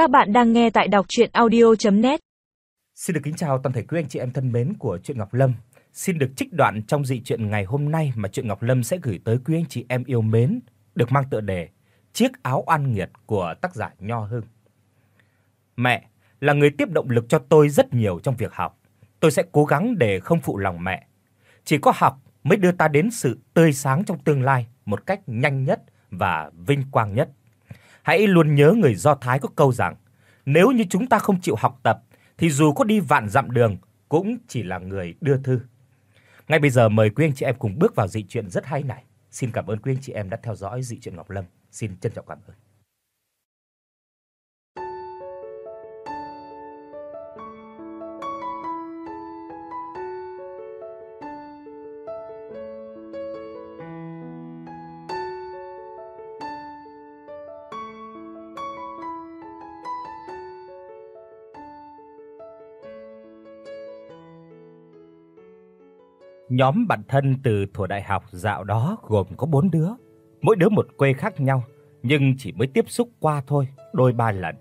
Các bạn đang nghe tại đọc audio net Xin được kính chào toàn thể quý anh chị em thân mến của truyện Ngọc Lâm. Xin được trích đoạn trong dị truyện ngày hôm nay mà truyện Ngọc Lâm sẽ gửi tới quý anh chị em yêu mến, được mang tựa đề Chiếc áo oan nghiệt của tác giả Nho Hưng. Mẹ là người tiếp động lực cho tôi rất nhiều trong việc học. Tôi sẽ cố gắng để không phụ lòng mẹ. Chỉ có học mới đưa ta đến sự tươi sáng trong tương lai một cách nhanh nhất và vinh quang nhất. Hãy luôn nhớ người Do Thái có câu rằng, nếu như chúng ta không chịu học tập thì dù có đi vạn dặm đường cũng chỉ là người đưa thư. Ngay bây giờ mời quý anh chị em cùng bước vào dị truyện rất hay này. Xin cảm ơn quý anh chị em đã theo dõi dị truyện Ngọc Lâm. Xin trân trọng cảm ơn. Nhóm bạn thân từ thuở đại học dạo đó gồm có 4 đứa, mỗi đứa một quê khác nhau, nhưng chỉ mới tiếp xúc qua thôi, đôi ba lần.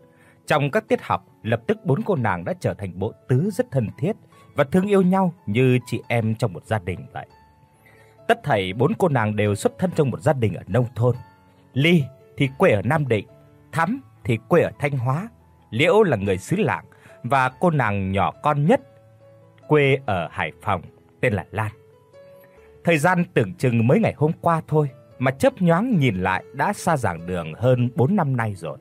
Trong các tiết học, lập tức bốn cô nàng đã trở thành bộ tứ rất thân thiết và thương yêu nhau như chị em trong một gia đình vậy. Tất thảy bốn cô nàng đều xuất thân trong một gia đình ở nông thôn. Ly thì quê ở Nam Định, Thắm thì quê ở Thanh Hóa, Liễu là người xứ Lạng và cô nàng nhỏ con nhất quê ở Hải Phòng tên là Lan. Thời gian tưởng chừng mới ngày hôm qua thôi mà chớp nhoáng nhìn lại đã xa giảng đường hơn 4 năm nay rồi.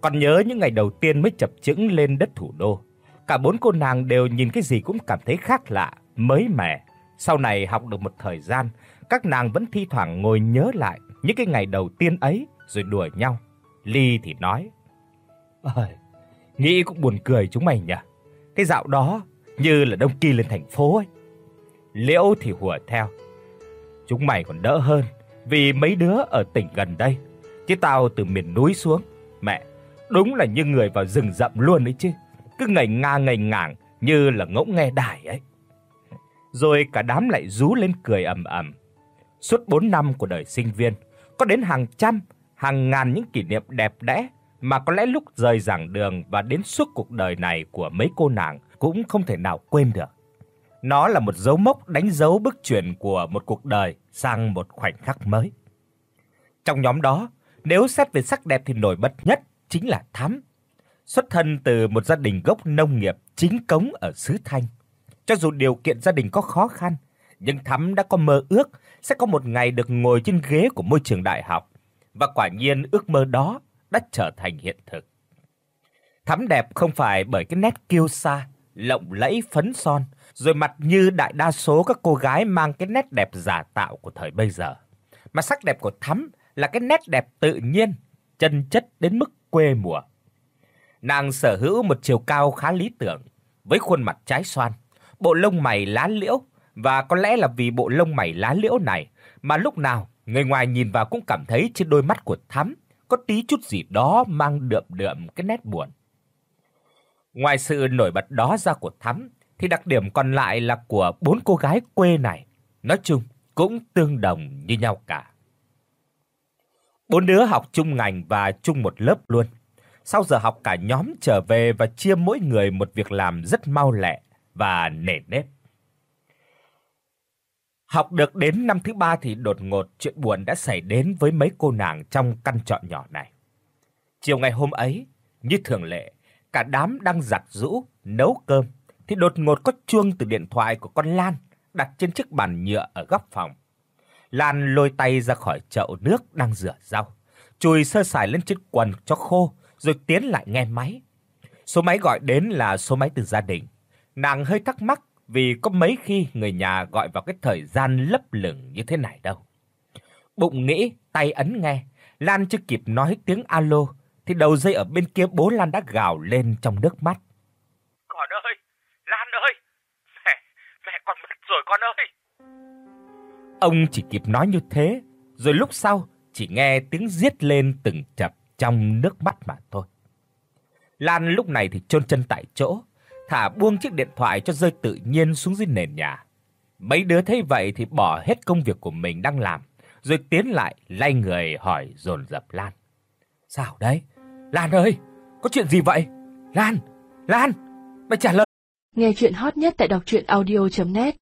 Còn nhớ những ngày đầu tiên mới chập chững lên đất thủ đô, cả bốn cô nàng đều nhìn cái gì cũng cảm thấy khác lạ, mới mẻ. Sau này học được một thời gian, các nàng vẫn thi thoảng ngồi nhớ lại những cái ngày đầu tiên ấy rồi đùa nhau. Ly thì nói: "Ơi, nghĩ cũng buồn cười chúng mày nhỉ. Cái dạo đó như là đông kỳ lên thành phố ấy." Liễu thì hùa theo. Chúng mày còn đỡ hơn, vì mấy đứa ở tỉnh gần đây, chứ tao từ miền núi xuống, mẹ, đúng là như người vào rừng rậm luôn đấy chứ. Cứ ngây nga ngây ngàng như là ngỗng nghe đài ấy. Rồi cả đám lại rú lên cười ầm ầm. Suốt 4 năm của đời sinh viên, có đến hàng trăm, hàng ngàn những kỷ niệm đẹp đẽ mà có lẽ lúc rời giảng đường và đến suốt cuộc đời này của mấy cô nàng cũng không thể nào quên được. Nó là một dấu mốc đánh dấu bước chuyển của một cuộc đời sang một khoảnh khắc mới. Trong nhóm đó, nếu xét về sắc đẹp thì nổi bật nhất chính là Thắm. Xuất thân từ một gia đình gốc nông nghiệp chính cống ở xứ Thanh. Cho dù điều kiện gia đình có khó khăn, nhưng Thắm đã có mơ ước sẽ có một ngày được ngồi trên ghế của môi trường đại học và quả nhiên ước mơ đó đã trở thành hiện thực. Thắm đẹp không phải bởi cái nét kiêu sa, lộng lẫy phấn son rồi mặt như đại đa số các cô gái mang cái nét đẹp giả tạo của thời bây giờ. Mà sắc đẹp của Thắm là cái nét đẹp tự nhiên, chân chất đến mức quê mùa. Nàng sở hữu một chiều cao khá lý tưởng, với khuôn mặt trái xoan, bộ lông mày lá liễu và có lẽ là vì bộ lông mày lá liễu này mà lúc nào người ngoài nhìn vào cũng cảm thấy trên đôi mắt của Thắm có tí chút gì đó mang đượm đượm cái nét buồn. Ngoài sự nổi bật đó ra của Thắm thì đặc điểm còn lại là của bốn cô gái quê này, nói chung cũng tương đồng như nhau cả. Bốn đứa học chung ngành và chung một lớp luôn. Sau giờ học cả nhóm trở về và chia mỗi người một việc làm rất mau lẹ và nề nếp. Học được đến năm thứ ba thì đột ngột chuyện buồn đã xảy đến với mấy cô nàng trong căn trọ nhỏ này. Chiều ngày hôm ấy, như thường lệ, cả đám đang giặt giũ, nấu cơm thì đột ngột có chuông từ điện thoại của con Lan đặt trên chiếc bàn nhựa ở góc phòng. Lan lôi tay ra khỏi chậu nước đang rửa rau, chùi sơ sài lên chiếc quần cho khô rồi tiến lại nghe máy. Số máy gọi đến là số máy từ gia đình. Nàng hơi thắc mắc vì có mấy khi người nhà gọi vào cái thời gian lấp lửng như thế này đâu. Bụng nghĩ, tay ấn nghe, Lan chưa kịp nói tiếng alo thì đầu dây ở bên kia bố Lan đã gào lên trong nước mắt. Ông chỉ kịp nói như thế, rồi lúc sau chỉ nghe tiếng giết lên từng chập trong nước mắt mà thôi. Lan lúc này thì chôn chân tại chỗ, thả buông chiếc điện thoại cho rơi tự nhiên xuống dưới nền nhà. Mấy đứa thấy vậy thì bỏ hết công việc của mình đang làm, rồi tiến lại lay người hỏi dồn dập Lan. "Sao đấy? Lan ơi, có chuyện gì vậy? Lan, Lan, mày trả lời. Nghe chuyện hot nhất tại đọc audio net